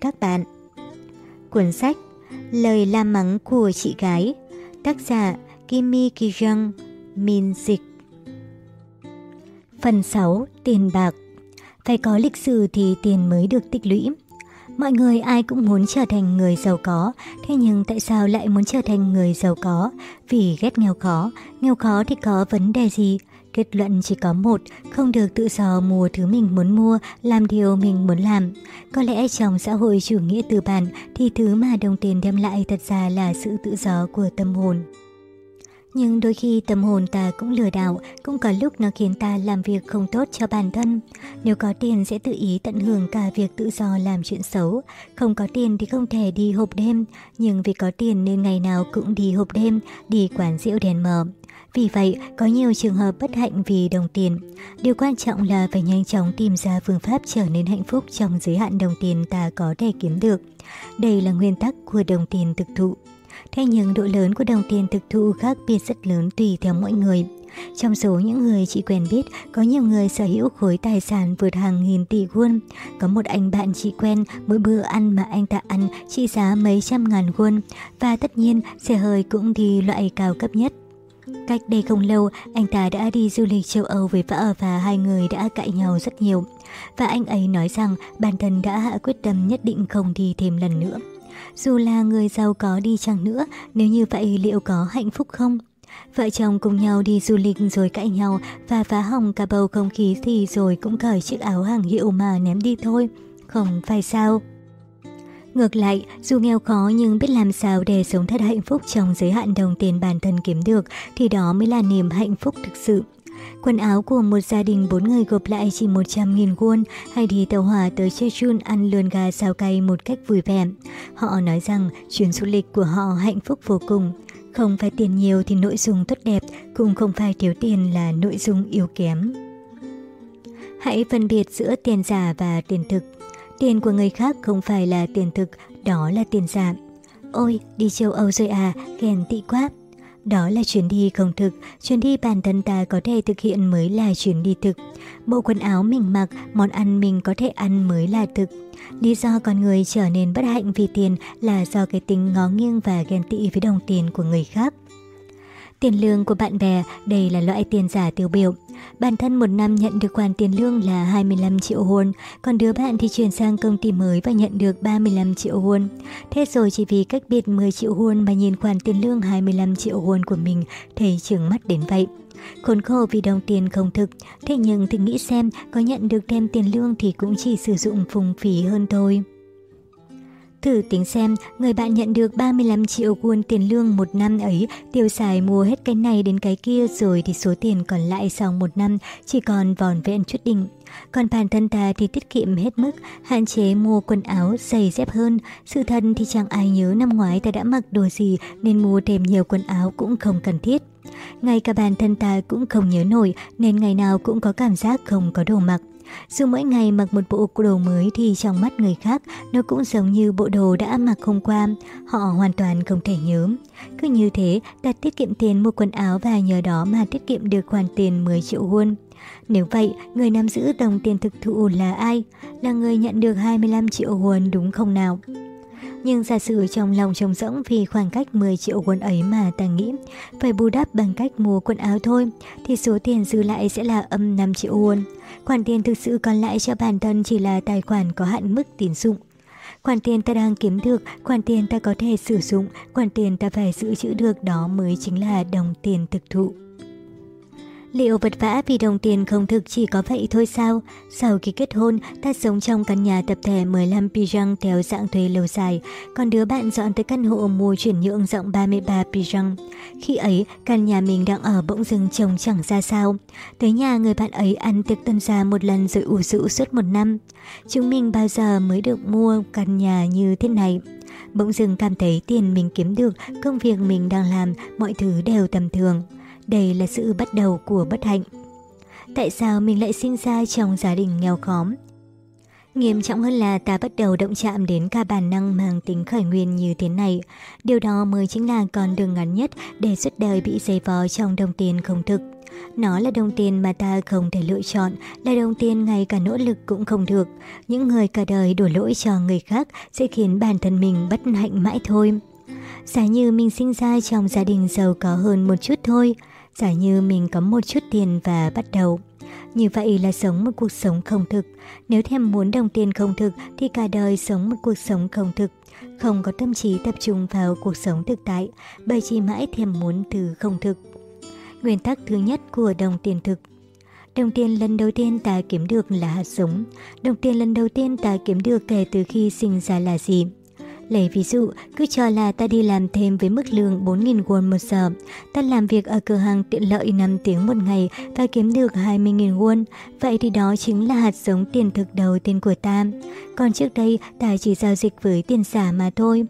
các bạn. Cuốn sách Lời la mắng của chị gái Tác giả Kimi Kijang Min Dịch Phần 6. Tiền bạc Phải có lịch sử thì tiền mới được tích lũy. Mọi người ai cũng muốn trở thành người giàu có, thế nhưng tại sao lại muốn trở thành người giàu có? Vì ghét nghèo khó, nghèo khó thì có vấn đề gì? Kết luận chỉ có một, không được tự do mua thứ mình muốn mua, làm điều mình muốn làm. Có lẽ trong xã hội chủ nghĩa tư bản thì thứ mà đồng tiền đem lại thật ra là sự tự do của tâm hồn. Nhưng đôi khi tâm hồn ta cũng lừa đảo, cũng có lúc nó khiến ta làm việc không tốt cho bản thân. Nếu có tiền sẽ tự ý tận hưởng cả việc tự do làm chuyện xấu. Không có tiền thì không thể đi hộp đêm, nhưng vì có tiền nên ngày nào cũng đi hộp đêm, đi quán rượu đèn mờ. Vì vậy, có nhiều trường hợp bất hạnh vì đồng tiền. Điều quan trọng là phải nhanh chóng tìm ra phương pháp trở nên hạnh phúc trong giới hạn đồng tiền ta có thể kiếm được. Đây là nguyên tắc của đồng tiền thực thụ. Thế nhưng độ lớn của đồng tiền thực thụ khác biệt rất lớn tùy theo mỗi người. Trong số những người chị quen biết, có nhiều người sở hữu khối tài sản vượt hàng nghìn tỷ won. Có một anh bạn chị quen, mỗi bữa ăn mà anh ta ăn trị giá mấy trăm ngàn won. Và tất nhiên, xe hơi cũng thì loại cao cấp nhất. Cách đây không lâu, anh ta đã đi du lịch châu Âu với vợ và hai người đã cãi nhau rất nhiều. Và anh ấy nói rằng bản thân đã hạ quyết tâm nhất định không đi thêm lần nữa. Dù là người giàu có đi chăng nữa, nếu như vậy liệu có hạnh phúc không? Vợ chồng cùng nhau đi du lịch rồi cãi nhau và phá hỏng cả bầu không khí thì rồi cũng cởi chiếc áo hàng hiệu mà ném đi thôi. Không phải sao? Ngược lại, dù nghèo khó nhưng biết làm sao để sống thật hạnh phúc trong giới hạn đồng tiền bản thân kiếm được thì đó mới là niềm hạnh phúc thực sự. Quần áo của một gia đình bốn người gộp lại chỉ 100.000 won hay đi tàu hỏa tới Jeju ăn lươn gà xào cay một cách vui vẻ. Họ nói rằng chuyến du lịch của họ hạnh phúc vô cùng. Không phải tiền nhiều thì nội dung tốt đẹp, cũng không phải thiếu tiền là nội dung yếu kém. Hãy phân biệt giữa tiền giả và tiền thực. Tiền của người khác không phải là tiền thực, đó là tiền giả. Ôi, đi châu Âu rồi à, ghen tị quá. Đó là chuyến đi không thực, chuyến đi bản thân ta có thể thực hiện mới là chuyến đi thực. Bộ quần áo mình mặc, món ăn mình có thể ăn mới là thực. Lý do con người trở nên bất hạnh vì tiền là do cái tính ngó nghiêng và ghen tị với đồng tiền của người khác. Tiền lương của bạn bè, đây là loại tiền giả tiêu biểu. Bản thân một năm nhận được khoản tiền lương là 25 triệu won, còn đứa bạn thì chuyển sang công ty mới và nhận được 35 triệu won. Thế rồi chỉ vì cách biệt 10 triệu won mà nhìn khoản tiền lương 25 triệu won của mình thấy trừng mắt đến vậy. Khốn khổ vì đồng tiền không thực, thế nhưng thì nghĩ xem có nhận được thêm tiền lương thì cũng chỉ sử dụng phung phí hơn thôi. Thử tính xem, người bạn nhận được 35 triệu won tiền lương một năm ấy, tiêu xài mua hết cái này đến cái kia rồi thì số tiền còn lại sau một năm chỉ còn vòn vẹn chút đỉnh. Còn bản thân ta thì tiết kiệm hết mức, hạn chế mua quần áo, giày dép hơn. Sự thật thì chẳng ai nhớ năm ngoái ta đã mặc đồ gì nên mua thêm nhiều quần áo cũng không cần thiết. Ngay cả bản thân ta cũng không nhớ nổi nên ngày nào cũng có cảm giác không có đồ mặc. Dù mỗi ngày mặc một bộ đồ mới thì trong mắt người khác nó cũng giống như bộ đồ đã mặc hôm qua, họ hoàn toàn không thể nhớ. Cứ như thế, ta tiết kiệm tiền mua quần áo và nhờ đó mà tiết kiệm được khoản tiền 10 triệu won. Nếu vậy, người nắm giữ đồng tiền thực thụ là ai? Là người nhận được 25 triệu won đúng không nào? Nhưng giả sử trong lòng trống rỗng vì khoảng cách 10 triệu won ấy mà ta nghĩ phải bù đắp bằng cách mua quần áo thôi, thì số tiền dư lại sẽ là âm 5 triệu won. Khoản tiền thực sự còn lại cho bản thân chỉ là tài khoản có hạn mức tín dụng. Khoản tiền ta đang kiếm được, khoản tiền ta có thể sử dụng, khoản tiền ta phải giữ chữ được đó mới chính là đồng tiền thực thụ. Liệu vật vã vì đồng tiền không thực chỉ có vậy thôi sao? Sau khi kết hôn, ta sống trong căn nhà tập thể 15 pijang theo dạng thuê lâu dài, còn đứa bạn dọn tới căn hộ mua chuyển nhượng rộng 33 pijang. Khi ấy, căn nhà mình đang ở bỗng dưng trông chẳng ra sao. Tới nhà người bạn ấy ăn tiệc tân gia một lần rồi ủ rũ suốt một năm. Chúng mình bao giờ mới được mua căn nhà như thế này? Bỗng dưng cảm thấy tiền mình kiếm được, công việc mình đang làm, mọi thứ đều tầm thường. Đây là sự bắt đầu của bất hạnh. Tại sao mình lại sinh ra trong gia đình nghèo khóm? Nghiêm trọng hơn là ta bắt đầu động chạm đến cả bản năng mang tính khởi nguyên như thế này. Điều đó mới chính là con đường ngắn nhất để suốt đời bị dày vò trong đồng tiền không thực. Nó là đồng tiền mà ta không thể lựa chọn, là đồng tiền ngay cả nỗ lực cũng không được. Những người cả đời đổ lỗi cho người khác sẽ khiến bản thân mình bất hạnh mãi thôi. Giả như mình sinh ra trong gia đình giàu có hơn một chút thôi, giả như mình có một chút tiền và bắt đầu. Như vậy là sống một cuộc sống không thực. Nếu thèm muốn đồng tiền không thực thì cả đời sống một cuộc sống không thực. Không có tâm trí tập trung vào cuộc sống thực tại, bởi chỉ mãi thèm muốn từ không thực. Nguyên tắc thứ nhất của đồng tiền thực Đồng tiền lần đầu tiên ta kiếm được là hạt giống. Đồng tiền lần đầu tiên ta kiếm được kể từ khi sinh ra là gì? Lấy ví dụ, cứ cho là ta đi làm thêm với mức lương 4.000 won một giờ. Ta làm việc ở cửa hàng tiện lợi 5 tiếng một ngày và kiếm được 20.000 won. Vậy thì đó chính là hạt giống tiền thực đầu tiên của ta. Còn trước đây, ta chỉ giao dịch với tiền giả mà thôi.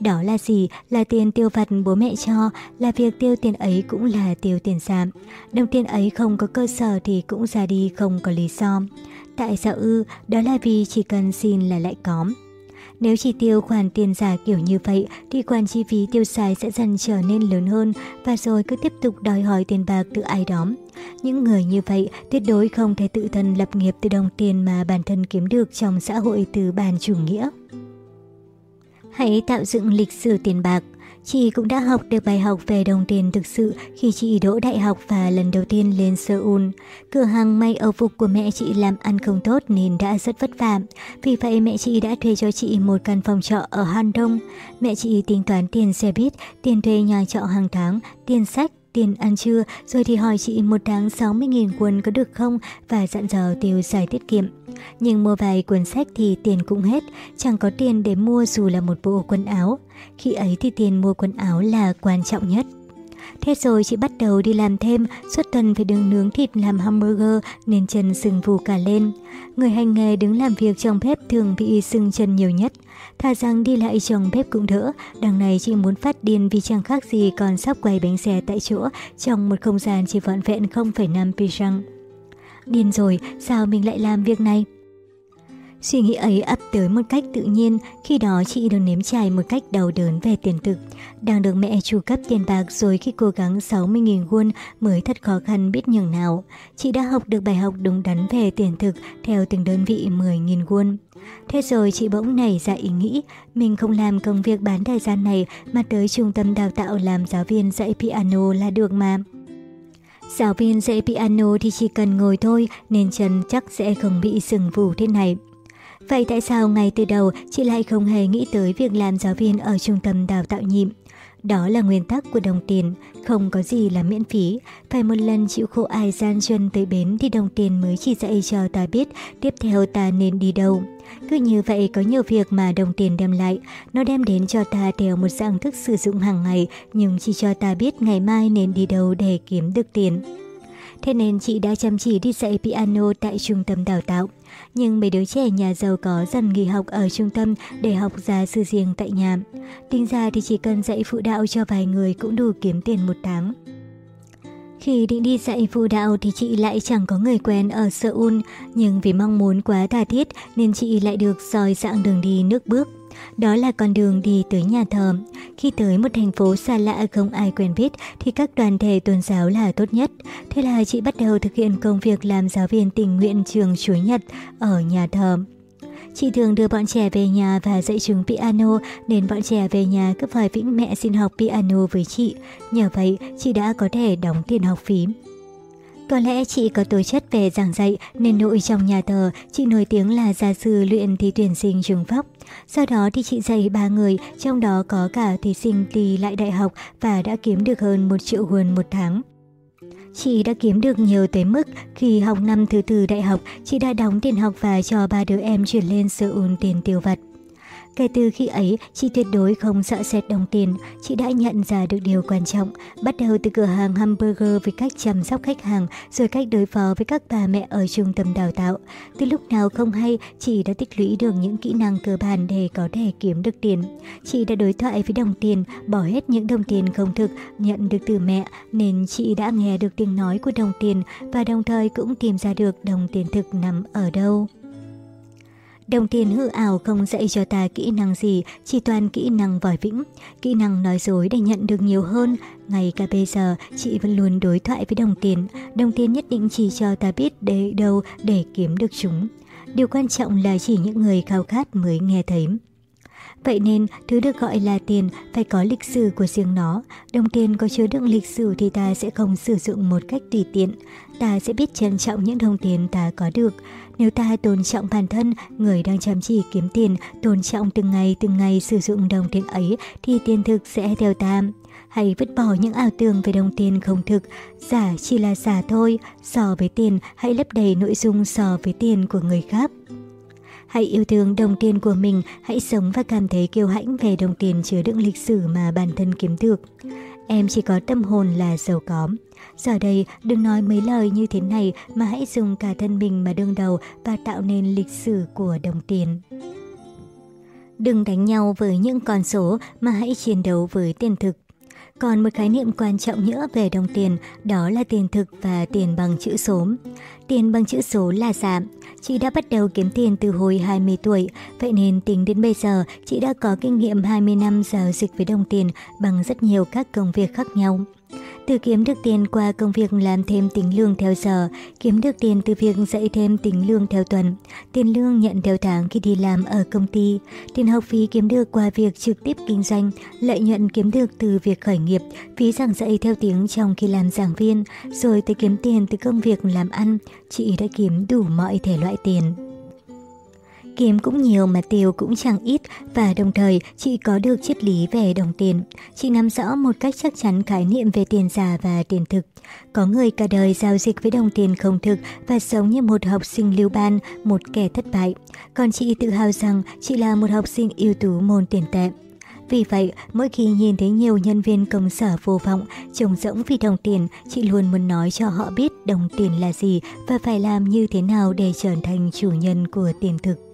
Đó là gì? Là tiền tiêu vặt bố mẹ cho, là việc tiêu tiền ấy cũng là tiêu tiền giảm. Đồng tiền ấy không có cơ sở thì cũng ra đi không có lý do. Tại sao ư? Đó là vì chỉ cần xin là lại có. Nếu chỉ tiêu khoản tiền giả kiểu như vậy, thì khoản chi phí tiêu xài sẽ dần trở nên lớn hơn và rồi cứ tiếp tục đòi hỏi tiền bạc từ ai đó. Những người như vậy tuyệt đối không thể tự thân lập nghiệp từ đồng tiền mà bản thân kiếm được trong xã hội từ bàn chủ nghĩa. Hãy tạo dựng lịch sử tiền bạc. Chị cũng đã học được bài học về đồng tiền thực sự khi chị đỗ đại học và lần đầu tiên lên Seoul. Cửa hàng may âu phục của mẹ chị làm ăn không tốt nên đã rất vất vả. Vì vậy mẹ chị đã thuê cho chị một căn phòng trọ ở Han Đông. Mẹ chị tính toán tiền xe buýt, tiền thuê nhà trọ hàng tháng, tiền sách, tiền ăn trưa, rồi thì hỏi chị một tháng 60.000 quân có được không và dặn dò tiêu xài tiết kiệm. Nhưng mua vài cuốn sách thì tiền cũng hết, chẳng có tiền để mua dù là một bộ quần áo. Khi ấy thì tiền mua quần áo là quan trọng nhất. Thế rồi chị bắt đầu đi làm thêm, suốt tuần phải đứng nướng thịt làm hamburger nên chân sưng vù cả lên. Người hành nghề đứng làm việc trong bếp thường bị sưng chân nhiều nhất. Thà rằng đi lại trong bếp cũng đỡ, đằng này chị muốn phát điên vì chẳng khác gì còn sắp quay bánh xe tại chỗ trong một không gian chỉ vọn vẹn 0,5 pi răng. Điên rồi, sao mình lại làm việc này? Suy nghĩ ấy ập tới một cách tự nhiên, khi đó chị được nếm trải một cách đau đớn về tiền thực. Đang được mẹ chu cấp tiền bạc rồi khi cố gắng 60.000 won mới thật khó khăn biết nhường nào. Chị đã học được bài học đúng đắn về tiền thực theo từng đơn vị 10.000 won. Thế rồi chị bỗng nảy ra ý nghĩ, mình không làm công việc bán thời gian này mà tới trung tâm đào tạo làm giáo viên dạy piano là được mà. Giáo viên dạy piano thì chỉ cần ngồi thôi nên chân chắc sẽ không bị sừng vù thế này. Vậy tại sao ngay từ đầu chị lại không hề nghĩ tới việc làm giáo viên ở trung tâm đào tạo nhịm? Đó là nguyên tắc của đồng tiền, không có gì là miễn phí. Phải một lần chịu khổ ai gian chân tới bến thì đồng tiền mới chỉ dạy cho ta biết tiếp theo ta nên đi đâu. Cứ như vậy có nhiều việc mà đồng tiền đem lại, nó đem đến cho ta theo một dạng thức sử dụng hàng ngày nhưng chỉ cho ta biết ngày mai nên đi đâu để kiếm được tiền. Thế nên chị đã chăm chỉ đi dạy piano tại trung tâm đào tạo. Nhưng mấy đứa trẻ nhà giàu có dần nghỉ học ở trung tâm để học gia sư riêng tại nhà. Tính ra thì chỉ cần dạy phụ đạo cho vài người cũng đủ kiếm tiền một tháng. Khi định đi dạy phụ đạo thì chị lại chẳng có người quen ở Seoul, nhưng vì mong muốn quá tha thiết nên chị lại được soi dạng đường đi nước bước. Đó là con đường đi tới nhà thờ. Khi tới một thành phố xa lạ không ai quen biết thì các đoàn thể tôn giáo là tốt nhất. Thế là chị bắt đầu thực hiện công việc làm giáo viên tình nguyện trường Chúa Nhật ở nhà thờ. Chị thường đưa bọn trẻ về nhà và dạy chúng piano nên bọn trẻ về nhà cứ phải vĩnh mẹ xin học piano với chị. Nhờ vậy, chị đã có thể đóng tiền học phí. Có lẽ chị có tố chất về giảng dạy nên nội trong nhà thờ chị nổi tiếng là gia sư luyện thi tuyển sinh trường pháp. Sau đó thì chị dạy ba người, trong đó có cả thí sinh thi lại đại học và đã kiếm được hơn 1 triệu won một tháng. Chị đã kiếm được nhiều tới mức khi học năm thứ tư đại học, chị đã đóng tiền học và cho ba đứa em chuyển lên Seoul tiền tiêu vặt. Kể từ khi ấy, chị tuyệt đối không sợ sệt đồng tiền. Chị đã nhận ra được điều quan trọng. Bắt đầu từ cửa hàng hamburger với cách chăm sóc khách hàng, rồi cách đối phó với các bà mẹ ở trung tâm đào tạo. Từ lúc nào không hay, chị đã tích lũy được những kỹ năng cơ bản để có thể kiếm được tiền. Chị đã đối thoại với đồng tiền, bỏ hết những đồng tiền không thực nhận được từ mẹ, nên chị đã nghe được tiếng nói của đồng tiền và đồng thời cũng tìm ra được đồng tiền thực nằm ở đâu. Đồng tiền hư ảo không dạy cho ta kỹ năng gì, chỉ toàn kỹ năng vòi vĩnh, kỹ năng nói dối để nhận được nhiều hơn. Ngay cả bây giờ, chị vẫn luôn đối thoại với đồng tiền. Đồng tiền nhất định chỉ cho ta biết để đâu để kiếm được chúng. Điều quan trọng là chỉ những người khao khát mới nghe thấy. Vậy nên, thứ được gọi là tiền phải có lịch sử của riêng nó. Đồng tiền có chứa đựng lịch sử thì ta sẽ không sử dụng một cách tùy tiện. Ta sẽ biết trân trọng những đồng tiền ta có được. Nếu ta tôn trọng bản thân, người đang chăm chỉ kiếm tiền, tôn trọng từng ngày từng ngày sử dụng đồng tiền ấy thì tiền thực sẽ theo ta. Hãy vứt bỏ những ảo tưởng về đồng tiền không thực, giả chỉ là giả thôi, so với tiền hãy lấp đầy nội dung so với tiền của người khác. Hãy yêu thương đồng tiền của mình, hãy sống và cảm thấy kiêu hãnh về đồng tiền chứa đựng lịch sử mà bản thân kiếm được. Em chỉ có tâm hồn là giàu có. Giờ đây, đừng nói mấy lời như thế này mà hãy dùng cả thân mình mà đương đầu và tạo nên lịch sử của đồng tiền. Đừng đánh nhau với những con số mà hãy chiến đấu với tiền thực. Còn một khái niệm quan trọng nữa về đồng tiền, đó là tiền thực và tiền bằng chữ số. Tiền bằng chữ số là giảm. Chị đã bắt đầu kiếm tiền từ hồi 20 tuổi, vậy nên tính đến bây giờ, chị đã có kinh nghiệm 20 năm giao dịch với đồng tiền bằng rất nhiều các công việc khác nhau. Từ kiếm được tiền qua công việc làm thêm tính lương theo giờ, kiếm được tiền từ việc dạy thêm tính lương theo tuần, tiền lương nhận theo tháng khi đi làm ở công ty, tiền học phí kiếm được qua việc trực tiếp kinh doanh, lợi nhuận kiếm được từ việc khởi nghiệp, phí giảng dạy theo tiếng trong khi làm giảng viên, rồi tới kiếm tiền từ công việc làm ăn, chị đã kiếm đủ mọi thể loại tiền. Kiếm cũng nhiều mà tiêu cũng chẳng ít và đồng thời chị có được triết lý về đồng tiền. Chị nắm rõ một cách chắc chắn khái niệm về tiền giả và tiền thực. Có người cả đời giao dịch với đồng tiền không thực và sống như một học sinh lưu ban, một kẻ thất bại. Còn chị tự hào rằng chị là một học sinh ưu tú môn tiền tệ. Vì vậy, mỗi khi nhìn thấy nhiều nhân viên công sở vô vọng, trông rỗng vì đồng tiền, chị luôn muốn nói cho họ biết đồng tiền là gì và phải làm như thế nào để trở thành chủ nhân của tiền thực.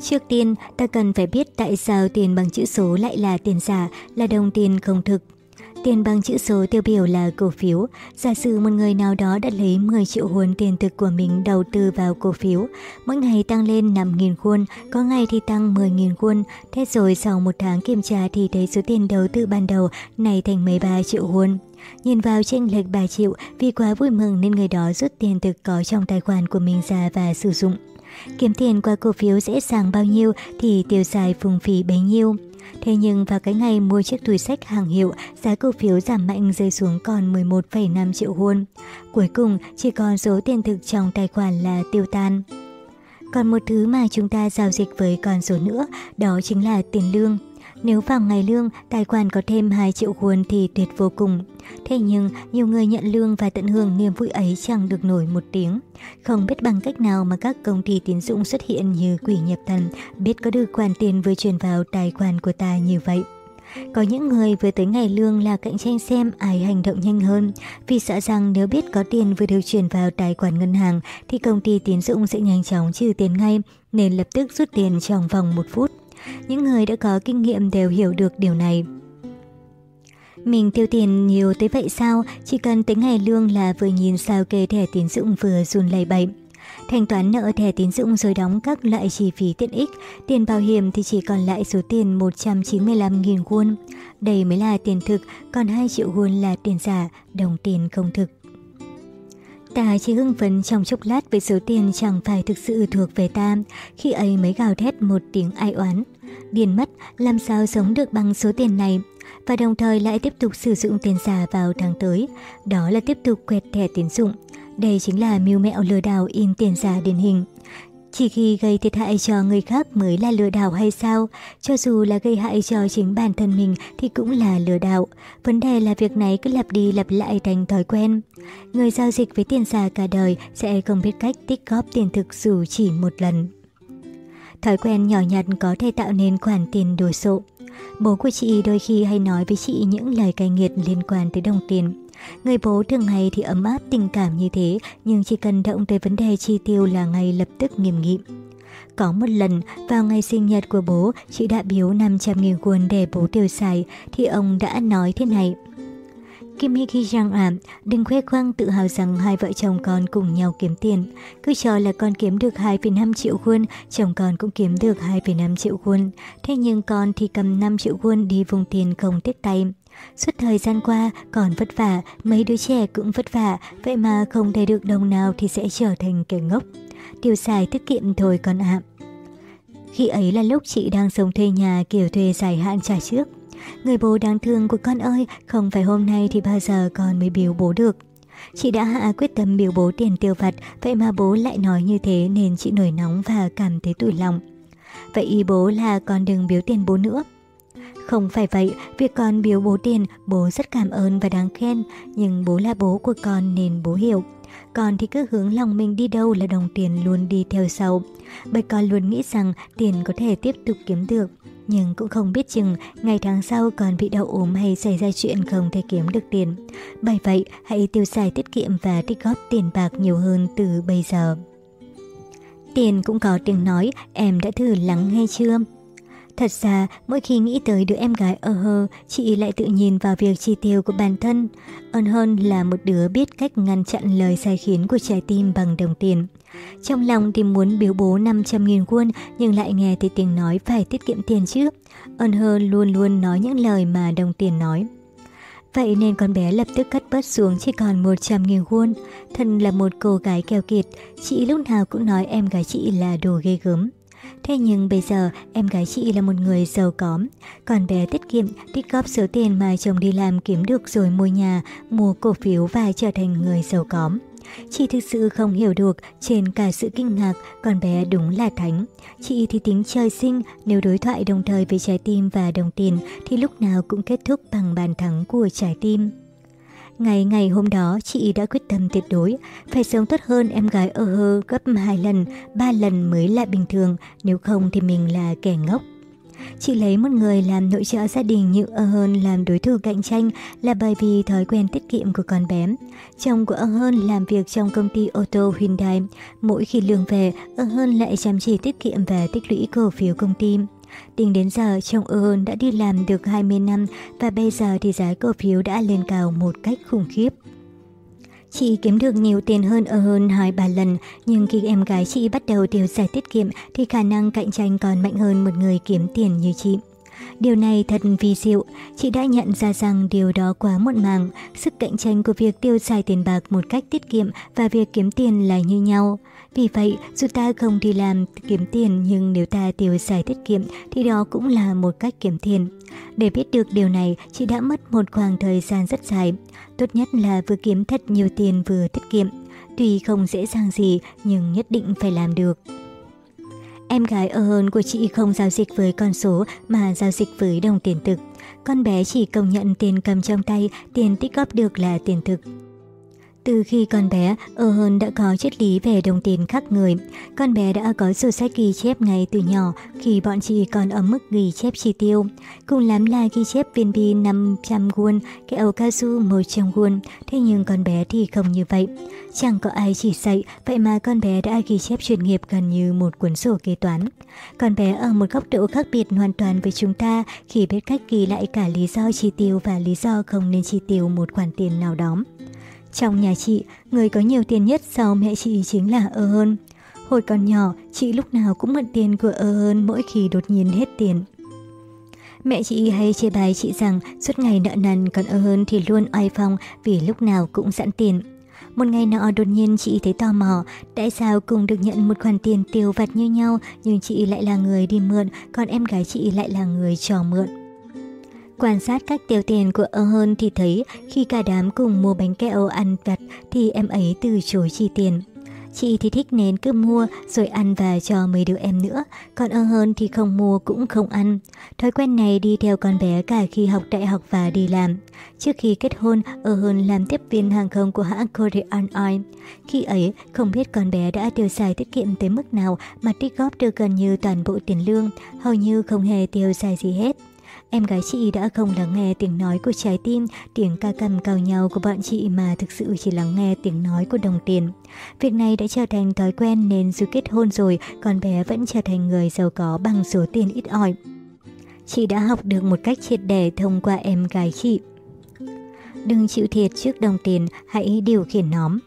Trước tiên, ta cần phải biết tại sao tiền bằng chữ số lại là tiền giả, là đồng tiền không thực. Tiền bằng chữ số tiêu biểu là cổ phiếu. Giả sử một người nào đó đã lấy 10 triệu won tiền thực của mình đầu tư vào cổ phiếu. Mỗi ngày tăng lên 5.000 won, có ngày thì tăng 10.000 won. Thế rồi sau một tháng kiểm tra thì thấy số tiền đầu tư ban đầu này thành 13 triệu won. Nhìn vào tranh lệch 3 triệu, vì quá vui mừng nên người đó rút tiền thực có trong tài khoản của mình ra và sử dụng. Kiếm tiền qua cổ phiếu dễ dàng bao nhiêu thì tiêu xài phung phí bấy nhiêu. Thế nhưng vào cái ngày mua chiếc túi sách hàng hiệu, giá cổ phiếu giảm mạnh rơi xuống còn 11,5 triệu won. Cuối cùng, chỉ còn số tiền thực trong tài khoản là tiêu tan. Còn một thứ mà chúng ta giao dịch với con số nữa, đó chính là tiền lương. Nếu vào ngày lương, tài khoản có thêm 2 triệu won thì tuyệt vô cùng. Thế nhưng, nhiều người nhận lương và tận hưởng niềm vui ấy chẳng được nổi một tiếng. Không biết bằng cách nào mà các công ty tín dụng xuất hiện như quỷ nhập thần, biết có được khoản tiền vừa truyền vào tài khoản của ta như vậy. Có những người vừa tới ngày lương là cạnh tranh xem ai hành động nhanh hơn, vì sợ rằng nếu biết có tiền vừa được chuyển vào tài khoản ngân hàng thì công ty tín dụng sẽ nhanh chóng trừ tiền ngay, nên lập tức rút tiền trong vòng một phút. Những người đã có kinh nghiệm đều hiểu được điều này. Mình tiêu tiền nhiều tới vậy sao? Chỉ cần tới ngày lương là vừa nhìn sao kê thẻ tín dụng vừa run lẩy bẩy. Thanh toán nợ thẻ tín dụng rồi đóng các loại chi phí tiện ích, tiền bảo hiểm thì chỉ còn lại số tiền 195.000 won. Đây mới là tiền thực, còn 2 triệu won là tiền giả, đồng tiền không thực. Ta chỉ hưng phấn trong chốc lát với số tiền chẳng phải thực sự thuộc về ta, khi ấy mới gào thét một tiếng ai oán điền mất, làm sao sống được bằng số tiền này? Và đồng thời lại tiếp tục sử dụng tiền giả vào tháng tới, đó là tiếp tục quẹt thẻ tín dụng. Đây chính là mưu mẹo lừa đảo in tiền giả điển hình. Chỉ khi gây thiệt hại cho người khác mới là lừa đảo hay sao? Cho dù là gây hại cho chính bản thân mình thì cũng là lừa đảo. Vấn đề là việc này cứ lặp đi lặp lại thành thói quen. Người giao dịch với tiền giả cả đời sẽ không biết cách tích góp tiền thực dù chỉ một lần. Thói quen nhỏ nhặt có thể tạo nên khoản tiền đồ sộ. Bố của chị đôi khi hay nói với chị những lời cay nghiệt liên quan tới đồng tiền. Người bố thường ngày thì ấm áp tình cảm như thế, nhưng chỉ cần động tới vấn đề chi tiêu là ngay lập tức nghiêm nghị. Có một lần, vào ngày sinh nhật của bố, chị đã biếu 500.000 won để bố tiêu xài, thì ông đã nói thế này. Kim Hee Ki Jang à, ạ, đừng khoe khoang tự hào rằng hai vợ chồng con cùng nhau kiếm tiền. Cứ cho là con kiếm được 2,5 triệu won, chồng con cũng kiếm được 2,5 triệu won. Thế nhưng con thì cầm 5 triệu won đi vùng tiền không tiếc tay. Suốt thời gian qua, còn vất vả, mấy đứa trẻ cũng vất vả, vậy mà không để được đồng nào thì sẽ trở thành kẻ ngốc. Tiêu xài tiết kiệm thôi con ạ. Khi ấy là lúc chị đang sống thuê nhà kiểu thuê dài hạn trả trước. Người bố đáng thương của con ơi, không phải hôm nay thì bao giờ con mới biếu bố được. Chị đã hạ quyết tâm biểu bố tiền tiêu vặt, vậy mà bố lại nói như thế nên chị nổi nóng và cảm thấy tủi lòng. Vậy ý bố là con đừng biếu tiền bố nữa. Không phải vậy, việc con biếu bố tiền, bố rất cảm ơn và đáng khen, nhưng bố là bố của con nên bố hiểu. Con thì cứ hướng lòng mình đi đâu là đồng tiền luôn đi theo sau. Bởi con luôn nghĩ rằng tiền có thể tiếp tục kiếm được. Nhưng cũng không biết chừng ngày tháng sau còn bị đau ốm hay xảy ra chuyện không thể kiếm được tiền. Bởi vậy, hãy tiêu xài tiết kiệm và tích góp tiền bạc nhiều hơn từ bây giờ. Tiền cũng có tiếng nói, em đã thử lắng nghe chưa? Thật ra, mỗi khi nghĩ tới đứa em gái ở hơ, chị lại tự nhìn vào việc chi tiêu của bản thân. Ơn hơn là một đứa biết cách ngăn chặn lời sai khiến của trái tim bằng đồng tiền. Trong lòng thì muốn biếu bố 500.000 won nhưng lại nghe thấy tiếng nói phải tiết kiệm tiền chứ. Ơn hơn luôn luôn nói những lời mà đồng tiền nói. Vậy nên con bé lập tức cắt bớt xuống chỉ còn 100.000 won. Thân là một cô gái keo kiệt, chị lúc nào cũng nói em gái chị là đồ ghê gớm. Thế nhưng bây giờ em gái chị là một người giàu có, còn bé tiết kiệm, tích góp số tiền mà chồng đi làm kiếm được rồi mua nhà, mua cổ phiếu và trở thành người giàu có. Chị thực sự không hiểu được, trên cả sự kinh ngạc, con bé đúng là thánh. Chị thì tính trời sinh, nếu đối thoại đồng thời với trái tim và đồng tiền thì lúc nào cũng kết thúc bằng bàn thắng của trái tim. Ngày ngày hôm đó, chị đã quyết tâm tuyệt đối, phải sống tốt hơn em gái ở hơ gấp 2 lần, 3 lần mới là bình thường, nếu không thì mình là kẻ ngốc. Chị lấy một người làm nội trợ gia đình như ơ hơn làm đối thủ cạnh tranh là bởi vì thói quen tiết kiệm của con bé. Chồng của ơ hơn làm việc trong công ty ô tô Hyundai. Mỗi khi lương về, ơ hơn lại chăm chỉ tiết kiệm và tích lũy cổ phiếu công ty. Tính đến giờ, chồng Eon đã đi làm được 20 năm và bây giờ thì giá cổ phiếu đã lên cao một cách khủng khiếp. Chị kiếm được nhiều tiền hơn ở hơn 2-3 lần, nhưng khi em gái chị bắt đầu tiêu xài tiết kiệm thì khả năng cạnh tranh còn mạnh hơn một người kiếm tiền như chị. Điều này thật vi diệu, chị đã nhận ra rằng điều đó quá muộn màng. Sức cạnh tranh của việc tiêu xài tiền bạc một cách tiết kiệm và việc kiếm tiền là như nhau. Vì vậy, dù ta không đi làm kiếm tiền nhưng nếu ta tiêu xài tiết kiệm thì đó cũng là một cách kiếm tiền. Để biết được điều này, chị đã mất một khoảng thời gian rất dài. Tốt nhất là vừa kiếm thật nhiều tiền vừa tiết kiệm. Tuy không dễ dàng gì nhưng nhất định phải làm được. Em gái ở hơn của chị không giao dịch với con số mà giao dịch với đồng tiền thực. Con bé chỉ công nhận tiền cầm trong tay, tiền tích góp được là tiền thực. Từ khi con bé, ở hơn đã có triết lý về đồng tiền khác người. Con bé đã có sổ sách ghi chép ngay từ nhỏ khi bọn chị còn ở mức ghi chép chi tiêu. Cùng lắm là ghi chép viên bi 500 won, kẹo cao su 100 won. Thế nhưng con bé thì không như vậy. Chẳng có ai chỉ dạy, vậy mà con bé đã ghi chép chuyên nghiệp gần như một cuốn sổ kế toán. Con bé ở một góc độ khác biệt hoàn toàn với chúng ta khi biết cách ghi lại cả lý do chi tiêu và lý do không nên chi tiêu một khoản tiền nào đó. Trong nhà chị, người có nhiều tiền nhất sau mẹ chị chính là ơ hơn. Hồi còn nhỏ, chị lúc nào cũng mượn tiền của ơ hơn mỗi khi đột nhiên hết tiền. Mẹ chị hay chê bài chị rằng suốt ngày nợ nần còn ơ hơn thì luôn oai phong vì lúc nào cũng sẵn tiền. Một ngày nọ đột nhiên chị thấy tò mò, tại sao cùng được nhận một khoản tiền tiêu vặt như nhau nhưng chị lại là người đi mượn, còn em gái chị lại là người cho mượn. Quan sát cách tiêu tiền của ơ hơn thì thấy khi cả đám cùng mua bánh kẹo ăn vặt thì em ấy từ chối chi tiền. Chị thì thích nên cứ mua rồi ăn và cho mấy đứa em nữa, còn ơ hơn thì không mua cũng không ăn. Thói quen này đi theo con bé cả khi học đại học và đi làm. Trước khi kết hôn, ơ hơn làm tiếp viên hàng không của hãng Korean Air. Khi ấy, không biết con bé đã tiêu xài tiết kiệm tới mức nào mà tích góp được gần như toàn bộ tiền lương, hầu như không hề tiêu xài gì hết. Em gái chị đã không lắng nghe tiếng nói của trái tim, tiếng ca cầm cao nhau của bọn chị mà thực sự chỉ lắng nghe tiếng nói của đồng tiền. Việc này đã trở thành thói quen nên dù kết hôn rồi, con bé vẫn trở thành người giàu có bằng số tiền ít ỏi. Chị đã học được một cách triệt để thông qua em gái chị. Đừng chịu thiệt trước đồng tiền, hãy điều khiển nóm.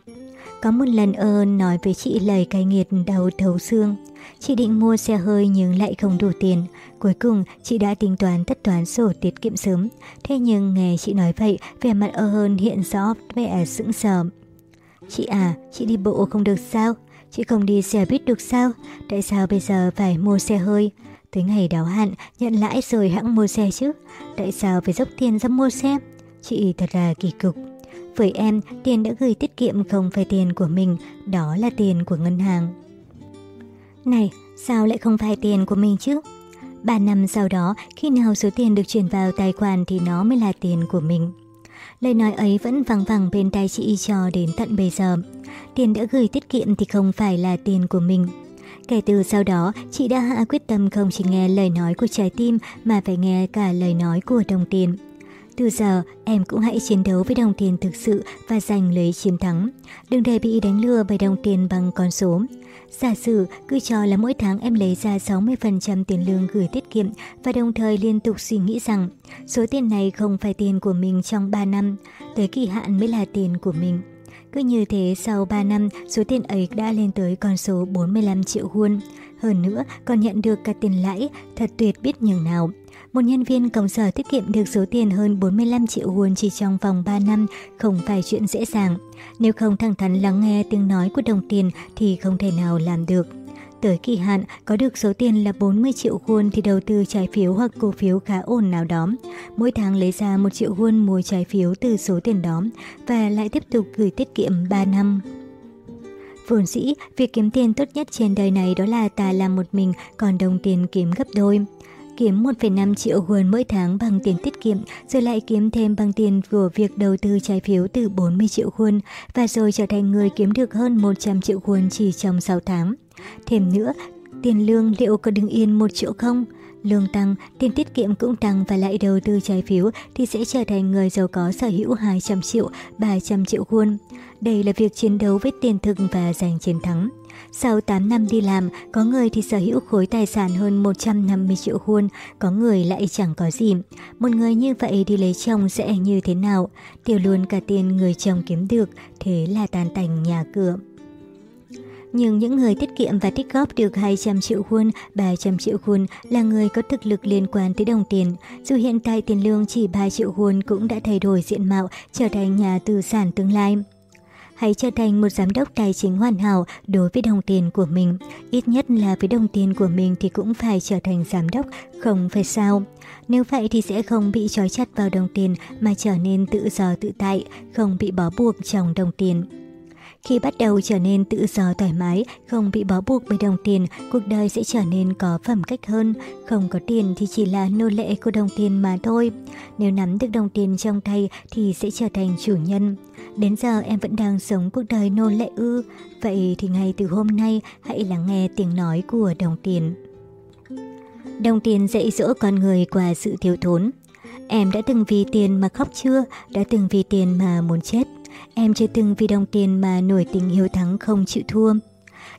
Có một lần ơn nói với chị lời cay nghiệt đau thấu xương. Chị định mua xe hơi nhưng lại không đủ tiền. Cuối cùng, chị đã tính toán tất toán sổ tiết kiệm sớm. Thế nhưng nghe chị nói vậy, vẻ mặt ơ hơn hiện rõ vẻ sững sờ. Chị à, chị đi bộ không được sao? Chị không đi xe buýt được sao? Tại sao bây giờ phải mua xe hơi? Tới ngày đáo hạn, nhận lãi rồi hãng mua xe chứ. Tại sao phải dốc tiền ra mua xe? Chị thật là kỳ cục. Với em, tiền đã gửi tiết kiệm không phải tiền của mình, đó là tiền của ngân hàng. Này, sao lại không phải tiền của mình chứ? 3 năm sau đó, khi nào số tiền được chuyển vào tài khoản thì nó mới là tiền của mình. Lời nói ấy vẫn văng vẳng bên tai chị cho đến tận bây giờ. Tiền đã gửi tiết kiệm thì không phải là tiền của mình. Kể từ sau đó, chị đã hạ quyết tâm không chỉ nghe lời nói của trái tim mà phải nghe cả lời nói của đồng tiền. Từ giờ, em cũng hãy chiến đấu với đồng tiền thực sự và giành lấy chiến thắng. Đừng để bị đánh lừa bởi đồng tiền bằng con số. Giả sử cứ cho là mỗi tháng em lấy ra 60% tiền lương gửi tiết kiệm và đồng thời liên tục suy nghĩ rằng số tiền này không phải tiền của mình trong 3 năm, tới kỳ hạn mới là tiền của mình. Cứ như thế sau 3 năm, số tiền ấy đã lên tới con số 45 triệu won. Hơn nữa, còn nhận được cả tiền lãi, thật tuyệt biết nhường nào. Một nhân viên công sở tiết kiệm được số tiền hơn 45 triệu won chỉ trong vòng 3 năm không phải chuyện dễ dàng. Nếu không thẳng thắn lắng nghe tiếng nói của đồng tiền thì không thể nào làm được. Tới kỳ hạn, có được số tiền là 40 triệu won thì đầu tư trái phiếu hoặc cổ phiếu khá ổn nào đó. Mỗi tháng lấy ra 1 triệu won mua trái phiếu từ số tiền đó và lại tiếp tục gửi tiết kiệm 3 năm. Vốn dĩ, việc kiếm tiền tốt nhất trên đời này đó là ta làm một mình, còn đồng tiền kiếm gấp đôi kiếm 1,5 triệu won mỗi tháng bằng tiền tiết kiệm, rồi lại kiếm thêm bằng tiền của việc đầu tư trái phiếu từ 40 triệu won, và rồi trở thành người kiếm được hơn 100 triệu won chỉ trong 6 tháng. Thêm nữa, tiền lương liệu có đứng yên một chỗ không? Lương tăng, tiền tiết kiệm cũng tăng và lại đầu tư trái phiếu thì sẽ trở thành người giàu có sở hữu 200 triệu, 300 triệu won. Đây là việc chiến đấu với tiền thực và giành chiến thắng. Sau 8 năm đi làm, có người thì sở hữu khối tài sản hơn 150 triệu won, có người lại chẳng có gì. Một người như vậy đi lấy chồng sẽ như thế nào? Tiêu luôn cả tiền người chồng kiếm được, thế là tàn tành nhà cửa. Nhưng những người tiết kiệm và tích góp được 200 triệu won, 300 triệu won là người có thực lực liên quan tới đồng tiền. Dù hiện tại tiền lương chỉ 3 triệu won cũng đã thay đổi diện mạo, trở thành nhà tư sản tương lai. Hãy trở thành một giám đốc tài chính hoàn hảo đối với đồng tiền của mình. Ít nhất là với đồng tiền của mình thì cũng phải trở thành giám đốc, không phải sao. Nếu vậy thì sẽ không bị trói chặt vào đồng tiền mà trở nên tự do tự tại, không bị bó buộc trong đồng tiền. Khi bắt đầu trở nên tự do thoải mái, không bị bó buộc bởi đồng tiền, cuộc đời sẽ trở nên có phẩm cách hơn. Không có tiền thì chỉ là nô lệ của đồng tiền mà thôi. Nếu nắm được đồng tiền trong tay thì sẽ trở thành chủ nhân. Đến giờ em vẫn đang sống cuộc đời nô lệ ư. Vậy thì ngay từ hôm nay hãy lắng nghe tiếng nói của đồng tiền. Đồng tiền dạy dỗ con người qua sự thiếu thốn. Em đã từng vì tiền mà khóc chưa? Đã từng vì tiền mà muốn chết? Em chưa từng vì đồng tiền mà nổi tình hiếu thắng không chịu thua.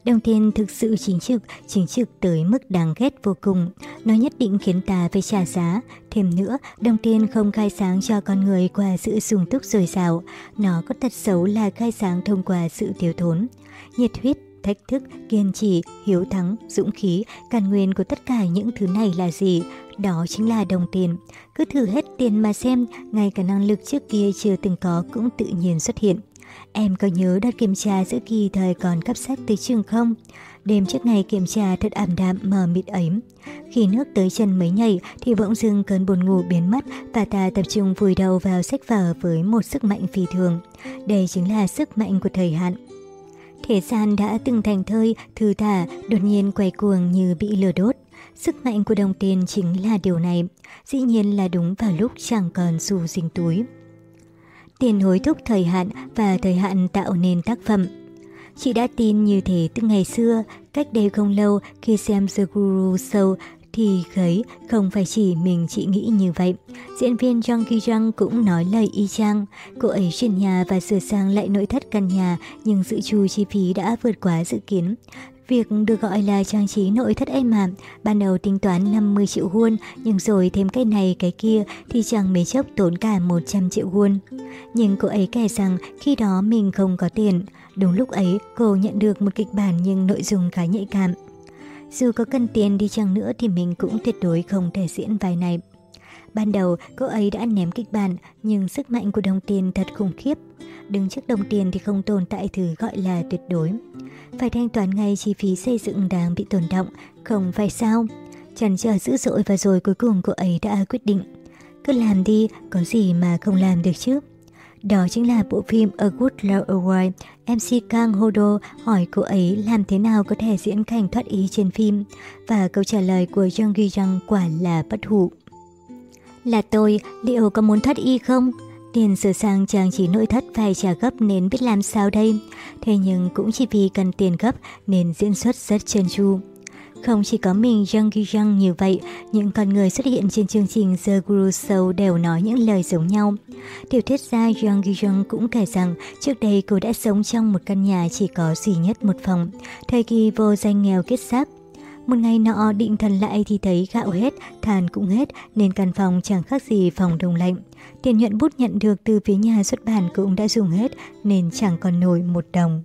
Đồng tiền thực sự chính trực, chính trực tới mức đáng ghét vô cùng. Nó nhất định khiến ta phải trả giá. Thêm nữa, đồng tiền không khai sáng cho con người qua sự sung túc dồi dào. Nó có thật xấu là khai sáng thông qua sự thiếu thốn. Nhiệt huyết, thách thức, kiên trì, hiếu thắng, dũng khí, căn nguyên của tất cả những thứ này là gì? Đó chính là đồng tiền. Cứ thử hết tiền mà xem, ngay cả năng lực trước kia chưa từng có cũng tự nhiên xuất hiện. Em có nhớ đợt kiểm tra giữa kỳ thời còn cấp sách tới trường không? Đêm trước ngày kiểm tra thật ảm đạm mờ mịt ấy. Khi nước tới chân mấy nhảy thì bỗng dưng cơn buồn ngủ biến mất và ta tập trung vùi đầu vào sách vở với một sức mạnh phi thường. Đây chính là sức mạnh của thời hạn. Thế gian đã từng thành thơi, thư thả, đột nhiên quay cuồng như bị lửa đốt. Sức mạnh của đồng tiền chính là điều này, dĩ nhiên là đúng vào lúc chẳng còn xu dính túi. Tiền hối thúc thời hạn và thời hạn tạo nên tác phẩm. Chị đã tin như thế từ ngày xưa, cách đây không lâu khi xem The Guru Show thì thấy không phải chỉ mình chị nghĩ như vậy. Diễn viên Jung Ki Jung cũng nói lời y chang. Cô ấy chuyển nhà và sửa sang lại nội thất căn nhà nhưng dự trù chi phí đã vượt quá dự kiến. Việc được gọi là trang trí nội thất êm mà, ban đầu tính toán 50 triệu won, nhưng rồi thêm cái này cái kia thì chẳng mấy chốc tốn cả 100 triệu won. Nhưng cô ấy kể rằng khi đó mình không có tiền. Đúng lúc ấy, cô nhận được một kịch bản nhưng nội dung khá nhạy cảm. Dù có cần tiền đi chăng nữa thì mình cũng tuyệt đối không thể diễn vai này. Ban đầu, cô ấy đã ném kịch bản, nhưng sức mạnh của đồng tiền thật khủng khiếp. Đứng trước đồng tiền thì không tồn tại thứ gọi là tuyệt đối. Phải thanh toán ngay chi phí xây dựng đang bị tồn động, không phải sao? Chần chờ dữ dội và rồi cuối cùng cô ấy đã quyết định. Cứ làm đi, có gì mà không làm được chứ? Đó chính là bộ phim A Good Love Away. MC Kang Hodo hỏi cô ấy làm thế nào có thể diễn cảnh thoát ý trên phim. Và câu trả lời của Jung Gi Jung quả là bất hủ. Là tôi, liệu có muốn thoát y không? Tiền sửa sang trang trí nội thất phải trả gấp nên biết làm sao đây. Thế nhưng cũng chỉ vì cần tiền gấp nên diễn xuất rất trơn tru. Không chỉ có mình Jung Gi Jung như vậy, những con người xuất hiện trên chương trình The Guru Show đều nói những lời giống nhau. Tiểu thuyết gia Jung Gi Jung cũng kể rằng trước đây cô đã sống trong một căn nhà chỉ có duy nhất một phòng, thời kỳ vô danh nghèo kết xác. Một ngày nọ định thần lại thì thấy gạo hết, than cũng hết nên căn phòng chẳng khác gì phòng đông lạnh. Tiền nhuận bút nhận được từ phía nhà xuất bản cũng đã dùng hết nên chẳng còn nổi một đồng.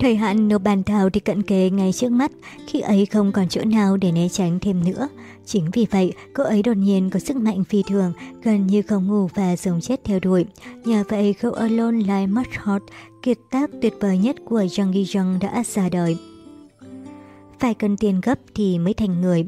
Thời hạn nộp bàn thảo thì cận kề ngay trước mắt, khi ấy không còn chỗ nào để né tránh thêm nữa. Chính vì vậy, cô ấy đột nhiên có sức mạnh phi thường, gần như không ngủ và sống chết theo đuổi. Nhờ vậy, Go Alone Like Much Hot, kiệt tác tuyệt vời nhất của Jung Gi Jung đã ra đời. Phải cần tiền gấp thì mới thành người.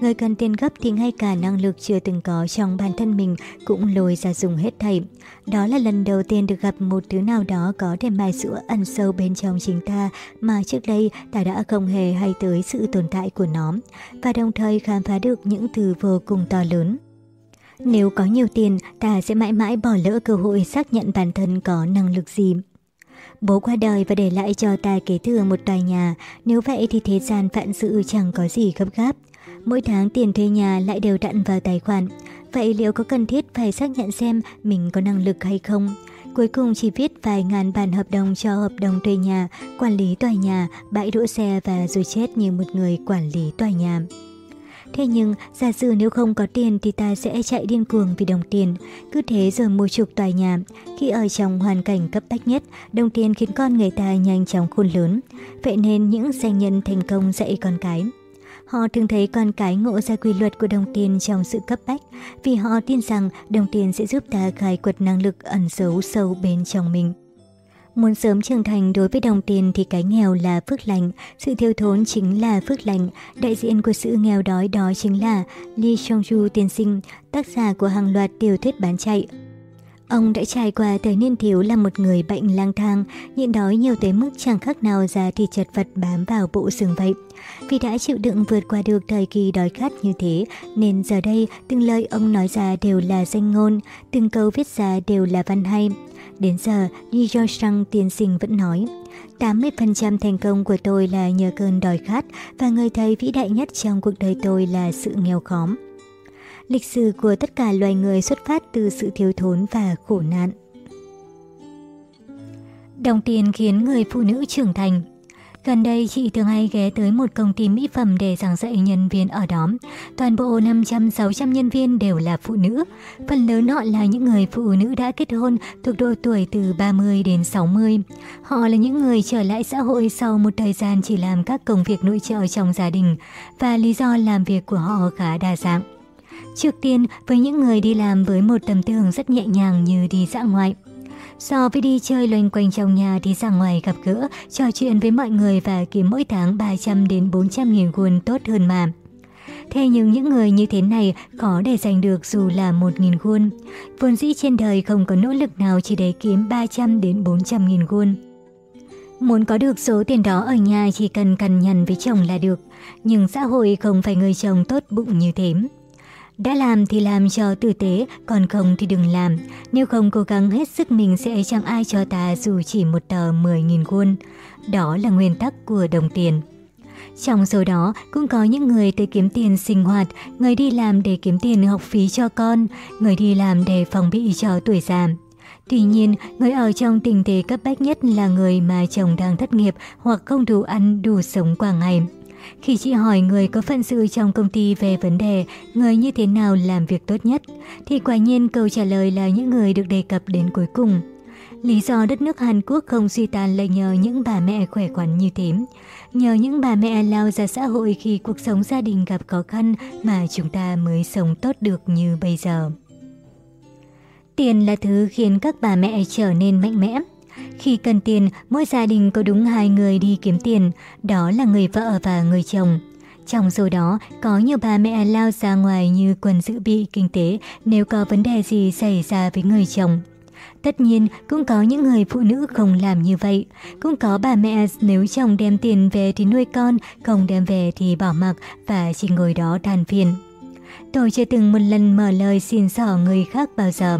Người cần tiền gấp thì ngay cả năng lực chưa từng có trong bản thân mình cũng lôi ra dùng hết thảy. Đó là lần đầu tiên được gặp một thứ nào đó có thể mài sữa ẩn sâu bên trong chính ta mà trước đây ta đã không hề hay tới sự tồn tại của nó và đồng thời khám phá được những thứ vô cùng to lớn. Nếu có nhiều tiền, ta sẽ mãi mãi bỏ lỡ cơ hội xác nhận bản thân có năng lực gì. Bố qua đời và để lại cho ta kế thừa một tòa nhà, nếu vậy thì thế gian vạn sự chẳng có gì gấp gáp. Mỗi tháng tiền thuê nhà lại đều đặn vào tài khoản. Vậy liệu có cần thiết phải xác nhận xem mình có năng lực hay không? Cuối cùng chỉ viết vài ngàn bản hợp đồng cho hợp đồng thuê nhà, quản lý tòa nhà, bãi đỗ xe và rồi chết như một người quản lý tòa nhà. Thế nhưng, giả sử nếu không có tiền thì ta sẽ chạy điên cuồng vì đồng tiền. Cứ thế rồi mua chục tòa nhà. Khi ở trong hoàn cảnh cấp bách nhất, đồng tiền khiến con người ta nhanh chóng khôn lớn. Vậy nên những doanh nhân thành công dạy con cái. Họ thường thấy con cái ngộ ra quy luật của đồng tiền trong sự cấp bách, vì họ tin rằng đồng tiền sẽ giúp ta khai quật năng lực ẩn giấu sâu bên trong mình. Muốn sớm trưởng thành đối với đồng tiền thì cái nghèo là phước lành, sự thiếu thốn chính là phước lành. Đại diện của sự nghèo đói đó chính là Lee Chong-ju tiên sinh, tác giả của hàng loạt tiểu thuyết bán chạy. Ông đã trải qua thời niên thiếu là một người bệnh lang thang, nhịn đói nhiều tới mức chẳng khác nào da thì chật vật bám vào bộ xương vậy. Vì đã chịu đựng vượt qua được thời kỳ đói khát như thế, nên giờ đây từng lời ông nói ra đều là danh ngôn, từng câu viết ra đều là văn hay. Đến giờ, Lee Jo Sang tiên sinh vẫn nói, 80% thành công của tôi là nhờ cơn đói khát và người thầy vĩ đại nhất trong cuộc đời tôi là sự nghèo khóm. Lịch sử của tất cả loài người xuất phát từ sự thiếu thốn và khổ nạn. Đồng tiền khiến người phụ nữ trưởng thành Gần đây, chị thường hay ghé tới một công ty mỹ phẩm để giảng dạy nhân viên ở đó. Toàn bộ 500-600 nhân viên đều là phụ nữ. Phần lớn họ là những người phụ nữ đã kết hôn thuộc độ tuổi từ 30 đến 60. Họ là những người trở lại xã hội sau một thời gian chỉ làm các công việc nội trợ trong gia đình và lý do làm việc của họ khá đa dạng. Trước tiên, với những người đi làm với một tầm tưởng rất nhẹ nhàng như đi dã ngoại. So với đi chơi loanh quanh trong nhà thì ra ngoài gặp gỡ, trò chuyện với mọi người và kiếm mỗi tháng 300 đến 400 nghìn won tốt hơn mà. Thế nhưng những người như thế này khó để giành được dù là 1.000 won. Vốn dĩ trên đời không có nỗ lực nào chỉ để kiếm 300 đến 400 nghìn won. Muốn có được số tiền đó ở nhà chỉ cần cằn nhằn với chồng là được, nhưng xã hội không phải người chồng tốt bụng như thế. Đã làm thì làm cho tử tế, còn không thì đừng làm. Nếu không cố gắng hết sức mình sẽ chẳng ai cho ta dù chỉ một tờ 10.000 won. Đó là nguyên tắc của đồng tiền. Trong số đó cũng có những người tới kiếm tiền sinh hoạt, người đi làm để kiếm tiền học phí cho con, người đi làm để phòng bị cho tuổi già. Tuy nhiên, người ở trong tình thế cấp bách nhất là người mà chồng đang thất nghiệp hoặc không đủ ăn đủ sống qua ngày. Khi chị hỏi người có phận sự trong công ty về vấn đề người như thế nào làm việc tốt nhất, thì quả nhiên câu trả lời là những người được đề cập đến cuối cùng. Lý do đất nước Hàn Quốc không suy tàn là nhờ những bà mẹ khỏe khoắn như thế. Nhờ những bà mẹ lao ra xã hội khi cuộc sống gia đình gặp khó khăn mà chúng ta mới sống tốt được như bây giờ. Tiền là thứ khiến các bà mẹ trở nên mạnh mẽ. Khi cần tiền, mỗi gia đình có đúng hai người đi kiếm tiền, đó là người vợ và người chồng. Trong số đó, có nhiều bà mẹ lao ra ngoài như quần dự bị kinh tế nếu có vấn đề gì xảy ra với người chồng. Tất nhiên, cũng có những người phụ nữ không làm như vậy. Cũng có bà mẹ nếu chồng đem tiền về thì nuôi con, không đem về thì bỏ mặc và chỉ ngồi đó than phiền. Tôi chưa từng một lần mở lời xin xỏ người khác bao giờ.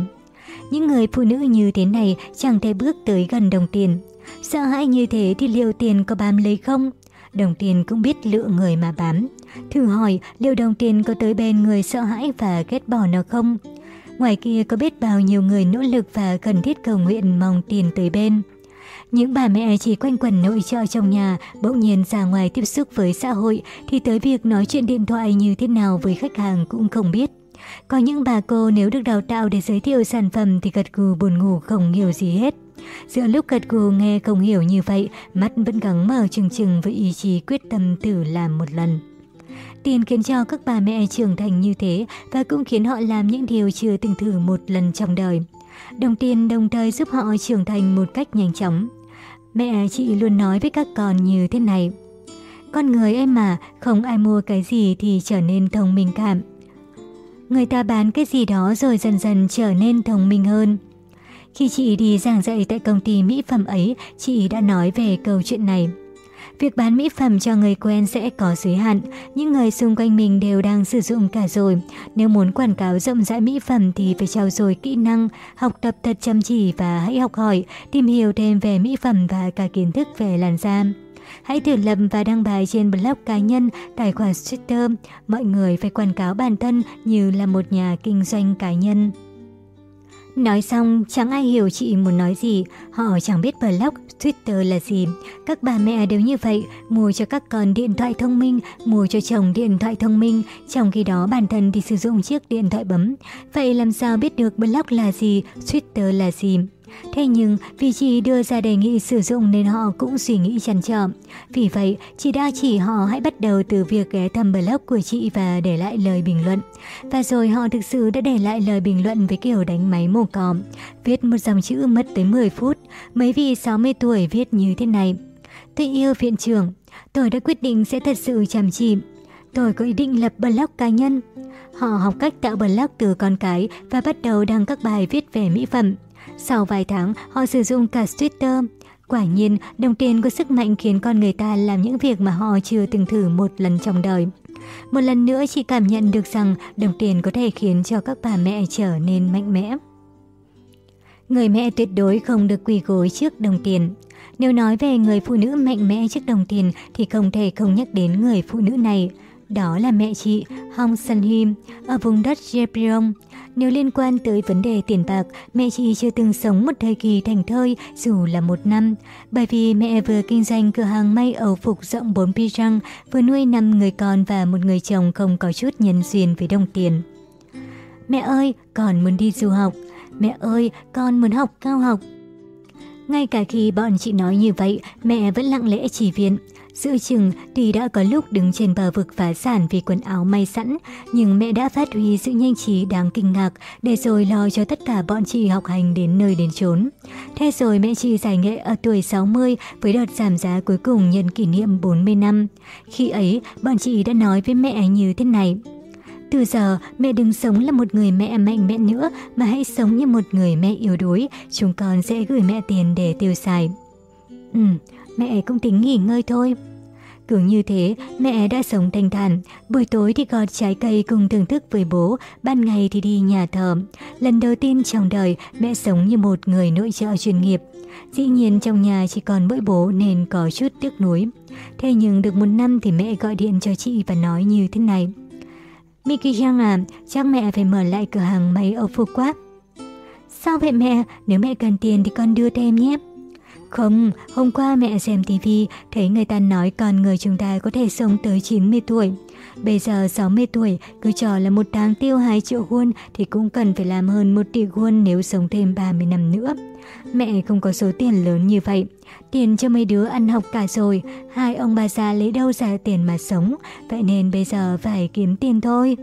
Những người phụ nữ như thế này chẳng thể bước tới gần đồng tiền. Sợ hãi như thế thì liệu tiền có bám lấy không? Đồng tiền cũng biết lựa người mà bám. Thử hỏi liệu đồng tiền có tới bên người sợ hãi và ghét bỏ nó không? Ngoài kia có biết bao nhiêu người nỗ lực và cần thiết cầu nguyện mong tiền tới bên. Những bà mẹ chỉ quanh quẩn nội trợ trong nhà, bỗng nhiên ra ngoài tiếp xúc với xã hội thì tới việc nói chuyện điện thoại như thế nào với khách hàng cũng không biết. Có những bà cô nếu được đào tạo để giới thiệu sản phẩm thì gật gù buồn ngủ không hiểu gì hết. Giữa lúc gật gù nghe không hiểu như vậy, mắt vẫn gắng mở chừng chừng với ý chí quyết tâm thử làm một lần. Tiền khiến cho các bà mẹ trưởng thành như thế và cũng khiến họ làm những điều chưa từng thử một lần trong đời. Đồng tiền đồng thời giúp họ trưởng thành một cách nhanh chóng. Mẹ chị luôn nói với các con như thế này. Con người em mà, không ai mua cái gì thì trở nên thông minh cảm. Người ta bán cái gì đó rồi dần dần trở nên thông minh hơn. Khi chị đi giảng dạy tại công ty mỹ phẩm ấy, chị đã nói về câu chuyện này. Việc bán mỹ phẩm cho người quen sẽ có giới hạn, những người xung quanh mình đều đang sử dụng cả rồi. Nếu muốn quảng cáo rộng rãi mỹ phẩm thì phải trao dồi kỹ năng, học tập thật chăm chỉ và hãy học hỏi, tìm hiểu thêm về mỹ phẩm và cả kiến thức về làn da. Hãy thử lập và đăng bài trên blog cá nhân, tài khoản Twitter. Mọi người phải quảng cáo bản thân như là một nhà kinh doanh cá nhân. Nói xong, chẳng ai hiểu chị muốn nói gì, họ chẳng biết blog, Twitter là gì. Các bà mẹ đều như vậy, mua cho các con điện thoại thông minh, mua cho chồng điện thoại thông minh, trong khi đó bản thân thì sử dụng chiếc điện thoại bấm. Vậy làm sao biết được blog là gì, Twitter là gì? Thế nhưng vì chị đưa ra đề nghị sử dụng nên họ cũng suy nghĩ chăn trở. Vì vậy, chị đã chỉ họ hãy bắt đầu từ việc ghé thăm blog của chị và để lại lời bình luận. Và rồi họ thực sự đã để lại lời bình luận với kiểu đánh máy mồ còm. Viết một dòng chữ mất tới 10 phút. Mấy vị 60 tuổi viết như thế này. Tôi yêu viện trưởng. Tôi đã quyết định sẽ thật sự chăm chỉ. Tôi có ý định lập blog cá nhân. Họ học cách tạo blog từ con cái và bắt đầu đăng các bài viết về mỹ phẩm. Sau vài tháng, họ sử dụng cả Twitter. Quả nhiên, đồng tiền có sức mạnh khiến con người ta làm những việc mà họ chưa từng thử một lần trong đời. Một lần nữa chị cảm nhận được rằng đồng tiền có thể khiến cho các bà mẹ trở nên mạnh mẽ. Người mẹ tuyệt đối không được quỳ gối trước đồng tiền. Nếu nói về người phụ nữ mạnh mẽ trước đồng tiền thì không thể không nhắc đến người phụ nữ này. Đó là mẹ chị, Hong Sun Him, ở vùng đất Jepion. Nếu liên quan tới vấn đề tiền bạc, mẹ chị chưa từng sống một thời kỳ thành thơi dù là một năm. Bởi vì mẹ vừa kinh doanh cửa hàng may ẩu phục rộng 4 pi răng, vừa nuôi 5 người con và một người chồng không có chút nhân duyên với đồng tiền. Mẹ ơi, con muốn đi du học. Mẹ ơi, con muốn học cao học. Ngay cả khi bọn chị nói như vậy, mẹ vẫn lặng lẽ chỉ viện. Giữa chừng tuy đã có lúc đứng trên bờ vực phá sản vì quần áo may sẵn, nhưng mẹ đã phát huy sự nhanh trí đáng kinh ngạc để rồi lo cho tất cả bọn chị học hành đến nơi đến chốn. Thế rồi mẹ chị giải nghệ ở tuổi 60 với đợt giảm giá cuối cùng nhân kỷ niệm 40 năm. Khi ấy, bọn chị đã nói với mẹ như thế này. Từ giờ, mẹ đừng sống là một người mẹ mạnh mẽ nữa, mà hãy sống như một người mẹ yếu đuối. Chúng con sẽ gửi mẹ tiền để tiêu xài. Ừ, mẹ cũng tính nghỉ ngơi thôi. Cứ như thế, mẹ đã sống thanh thản. Buổi tối thì gọt trái cây cùng thưởng thức với bố, ban ngày thì đi nhà thờ. Lần đầu tiên trong đời, mẹ sống như một người nội trợ chuyên nghiệp. Dĩ nhiên trong nhà chỉ còn mỗi bố nên có chút tiếc nuối. Thế nhưng được một năm thì mẹ gọi điện cho chị và nói như thế này. Miki Chang à, chắc mẹ phải mở lại cửa hàng máy ở phục quá. Sao vậy mẹ? Nếu mẹ cần tiền thì con đưa thêm nhé. Không, hôm qua mẹ xem tivi thấy người ta nói con người chúng ta có thể sống tới 90 tuổi. Bây giờ 60 tuổi, cứ cho là một tháng tiêu 2 triệu won thì cũng cần phải làm hơn 1 tỷ won nếu sống thêm 30 năm nữa. Mẹ không có số tiền lớn như vậy. Tiền cho mấy đứa ăn học cả rồi, hai ông bà già lấy đâu ra tiền mà sống, vậy nên bây giờ phải kiếm tiền thôi.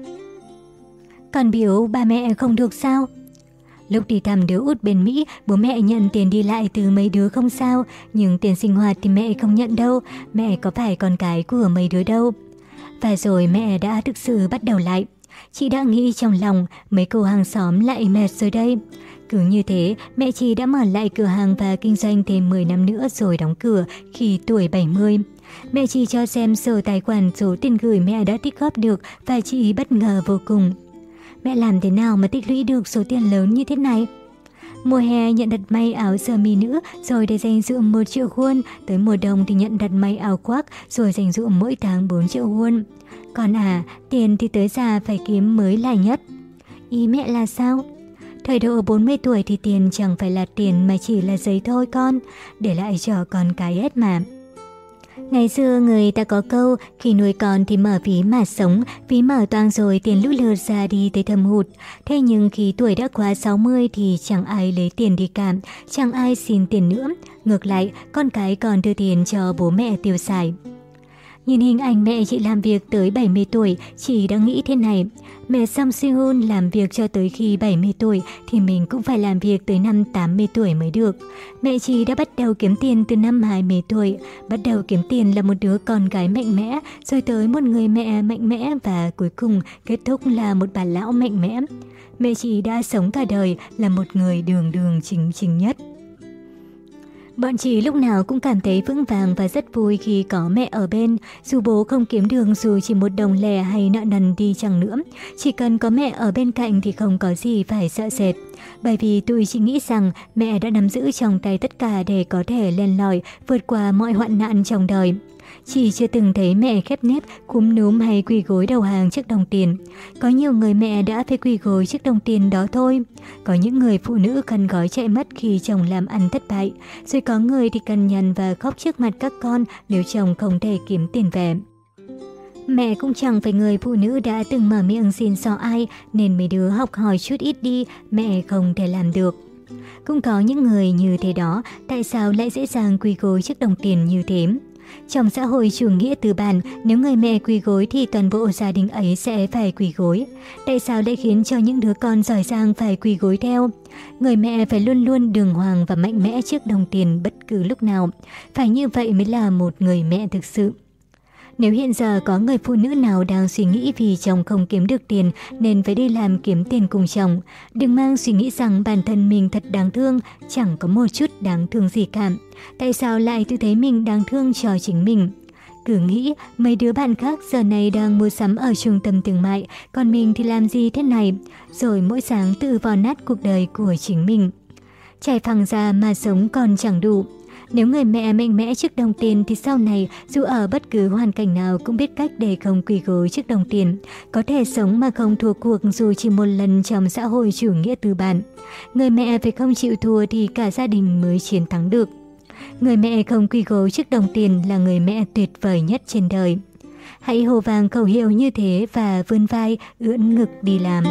Còn biểu ba mẹ không được sao? Lúc đi thăm đứa út bên Mỹ, bố mẹ nhận tiền đi lại từ mấy đứa không sao, nhưng tiền sinh hoạt thì mẹ không nhận đâu, mẹ có phải con cái của mấy đứa đâu. Và rồi mẹ đã thực sự bắt đầu lại. Chị đã nghĩ trong lòng mấy cô hàng xóm lại mệt rồi đây. Cứ như thế, mẹ chị đã mở lại cửa hàng và kinh doanh thêm 10 năm nữa rồi đóng cửa khi tuổi 70. Mẹ chị cho xem sổ tài khoản số tiền gửi mẹ đã tích góp được và chị bất ngờ vô cùng. Mẹ làm thế nào mà tích lũy được số tiền lớn như thế này? Mùa hè nhận đặt may áo sơ mi nữ rồi để dành dụm 1 triệu won, tới mùa đông thì nhận đặt may áo khoác rồi dành dụm mỗi tháng 4 triệu won. Còn à, tiền thì tới già phải kiếm mới là nhất. Ý mẹ là sao? Thời độ 40 tuổi thì tiền chẳng phải là tiền mà chỉ là giấy thôi con, để lại cho con cái hết mà. Ngày xưa người ta có câu, khi nuôi con thì mở ví mà sống, ví mở toang rồi tiền lũ lượt ra đi tới thâm hụt. Thế nhưng khi tuổi đã quá 60 thì chẳng ai lấy tiền đi cảm, chẳng ai xin tiền nữa. Ngược lại, con cái còn đưa tiền cho bố mẹ tiêu xài. Nhìn hình ảnh mẹ chị làm việc tới 70 tuổi, chị đã nghĩ thế này. Mẹ Sam Sihun làm việc cho tới khi 70 tuổi thì mình cũng phải làm việc tới năm 80 tuổi mới được. Mẹ chị đã bắt đầu kiếm tiền từ năm 20 tuổi. Bắt đầu kiếm tiền là một đứa con gái mạnh mẽ, rồi tới một người mẹ mạnh mẽ và cuối cùng kết thúc là một bà lão mạnh mẽ. Mẹ chị đã sống cả đời là một người đường đường chính chính nhất. Bọn chị lúc nào cũng cảm thấy vững vàng và rất vui khi có mẹ ở bên, dù bố không kiếm đường dù chỉ một đồng lẻ hay nợ nần đi chẳng nữa. Chỉ cần có mẹ ở bên cạnh thì không có gì phải sợ sệt. Bởi vì tôi chỉ nghĩ rằng mẹ đã nắm giữ trong tay tất cả để có thể lên lòi, vượt qua mọi hoạn nạn trong đời. Chị chưa từng thấy mẹ khép nếp, cúm núm hay quỳ gối đầu hàng trước đồng tiền. Có nhiều người mẹ đã phải quỳ gối trước đồng tiền đó thôi. Có những người phụ nữ cần gói chạy mất khi chồng làm ăn thất bại. Rồi có người thì cần nhằn và khóc trước mặt các con nếu chồng không thể kiếm tiền về. Mẹ cũng chẳng phải người phụ nữ đã từng mở miệng xin xỏ ai nên mấy đứa học hỏi chút ít đi, mẹ không thể làm được. Cũng có những người như thế đó, tại sao lại dễ dàng quỳ gối trước đồng tiền như thế? Trong xã hội chủ nghĩa tư bản, nếu người mẹ quỳ gối thì toàn bộ gia đình ấy sẽ phải quỳ gối. Tại sao lại khiến cho những đứa con giỏi giang phải quỳ gối theo? Người mẹ phải luôn luôn đường hoàng và mạnh mẽ trước đồng tiền bất cứ lúc nào. Phải như vậy mới là một người mẹ thực sự. Nếu hiện giờ có người phụ nữ nào đang suy nghĩ vì chồng không kiếm được tiền nên phải đi làm kiếm tiền cùng chồng, đừng mang suy nghĩ rằng bản thân mình thật đáng thương, chẳng có một chút đáng thương gì cả. Tại sao lại tự thấy mình đáng thương cho chính mình? Cứ nghĩ mấy đứa bạn khác giờ này đang mua sắm ở trung tâm thương mại, còn mình thì làm gì thế này? Rồi mỗi sáng tự vò nát cuộc đời của chính mình. Trải phẳng ra mà sống còn chẳng đủ. Nếu người mẹ mạnh mẽ trước đồng tiền thì sau này dù ở bất cứ hoàn cảnh nào cũng biết cách để không quỳ gối trước đồng tiền. Có thể sống mà không thua cuộc dù chỉ một lần trong xã hội chủ nghĩa tư bản. Người mẹ phải không chịu thua thì cả gia đình mới chiến thắng được. Người mẹ không quỳ gối trước đồng tiền là người mẹ tuyệt vời nhất trên đời. Hãy hồ vàng khẩu hiệu như thế và vươn vai, ưỡn ngực đi làm.